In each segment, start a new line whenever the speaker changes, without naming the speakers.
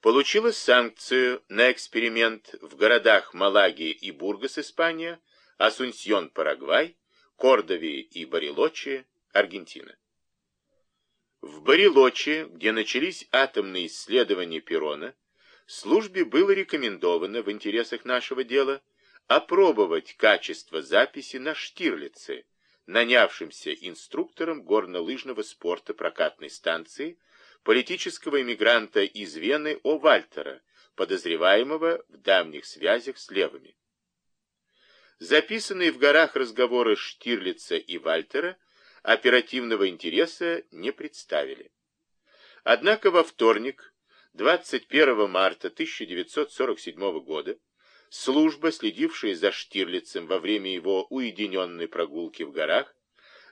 получила санкцию на эксперимент в городах Малаги и Бургас, Испания, Асунсьон, Парагвай, Кордове и Барилоче, Аргентина. В Барилоче, где начались атомные исследования Перона, службе было рекомендовано в интересах нашего дела опробовать качество записи на Штирлице, нанявшимся инструктором горнолыжного спорта прокатной станции, политического эмигранта из Вены О. Вальтера, подозреваемого в давних связях с левыми. Записанные в горах разговоры Штирлица и Вальтера оперативного интереса не представили. Однако во вторник, 21 марта 1947 года, служба, следившая за Штирлицем во время его уединенной прогулки в горах,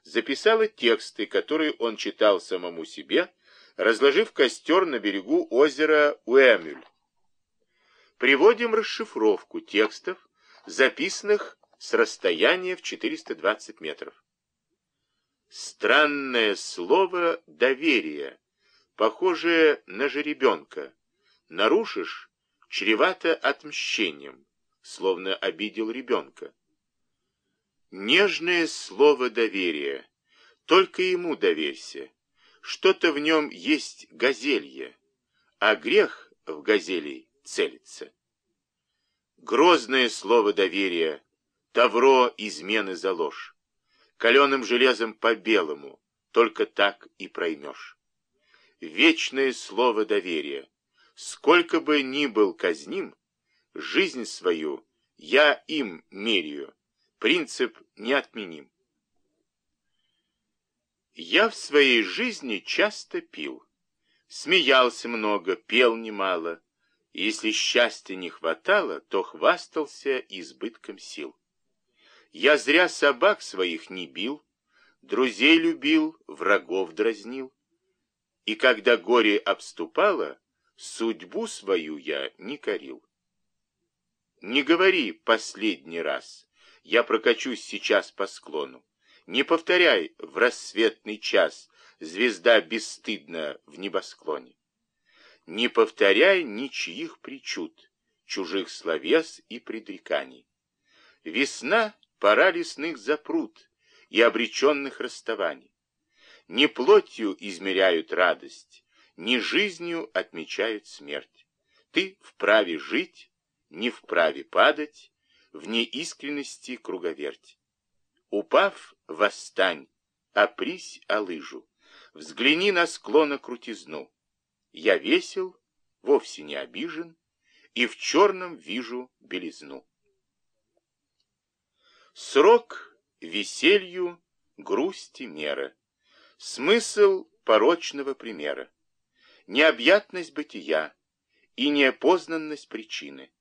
записала тексты, которые он читал самому себе, разложив костер на берегу озера Уэмюль. Приводим расшифровку текстов, записанных с расстояния в 420 метров. Странное слово «доверие», похожее на жеребенка. Нарушишь — чревато отмщением, словно обидел ребенка. Нежное слово «доверие», только ему доверься. Что-то в нем есть газелье, а грех в газелей целится. Грозное слово доверия, тавро измены за ложь. Каленым железом по белому, только так и проймешь. Вечное слово доверия. Сколько бы ни был казним, жизнь свою я им меряю. Принцип неотменим. Я в своей жизни часто пил. Смеялся много, пел немало. Если счастья не хватало, то хвастался избытком сил. Я зря собак своих не бил, друзей любил, врагов дразнил. И когда горе обступало, судьбу свою я не корил. Не говори последний раз, я прокачусь сейчас по склону. Не повторяй в рассветный час, звезда бесстыдна в небосклоне. Не повторяй ничьих причуд, чужих словес и предреканий. Весна пора лесных запрут и обреченных расставаний. Не плотью измеряют радость, не жизнью отмечают смерть. Ты вправе жить, не вправе падать, в неискренности круговерть. Упав, восстань, опрись о лыжу, взгляни на склона крутизну. Я весел, вовсе не обижен, и в черном вижу белизну. Срок веселью, грусти мера, смысл порочного примера, необъятность бытия и неопознанность причины,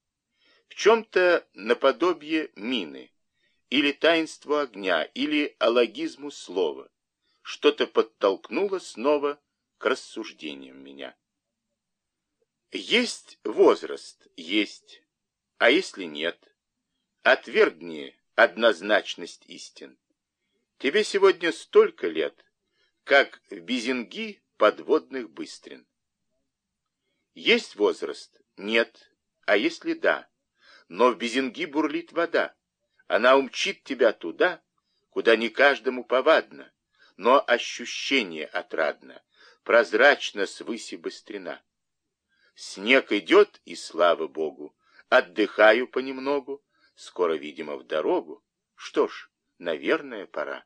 в чем-то наподобие мины, или таинству огня, или алогизму слова, что-то подтолкнуло снова к рассуждениям меня. Есть возраст, есть, а если нет, отвергни однозначность истин. Тебе сегодня столько лет, как в Безинги подводных быстрин. Есть возраст? Нет. А если да? Но в Безинги бурлит вода. Она умчит тебя туда, куда не каждому повадно, но ощущение отрадно, прозрачно свыси быстрена. Снег идет, и слава Богу, отдыхаю понемногу, Скоро, видимо, в дорогу. Что ж, наверное, пора.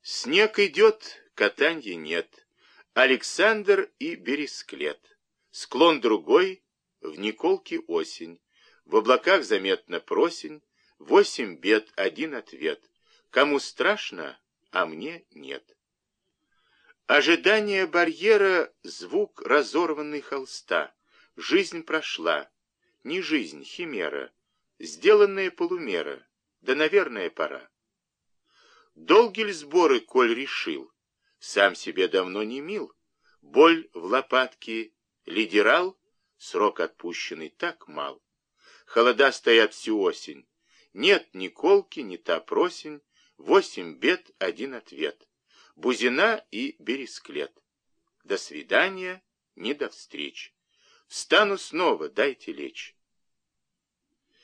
Снег идет, катанья нет. Александр и Бересклет. Склон другой, в Николке осень. В облаках заметно просень. Восемь бед, один ответ. Кому страшно, а мне нет. Ожидание барьера — звук разорванной холста. Жизнь прошла. Не жизнь, химера. Сделанная полумера, да, наверное, пора. Долги ли сборы, коль решил? Сам себе давно не мил. Боль в лопатке лидерал, срок отпущенный так мал. Холода стоят всю осень. Нет ни колки, ни та просень, восемь бед, один ответ. Бузина и бересклет. До свидания, не до встреч. Встану снова, дайте лечь.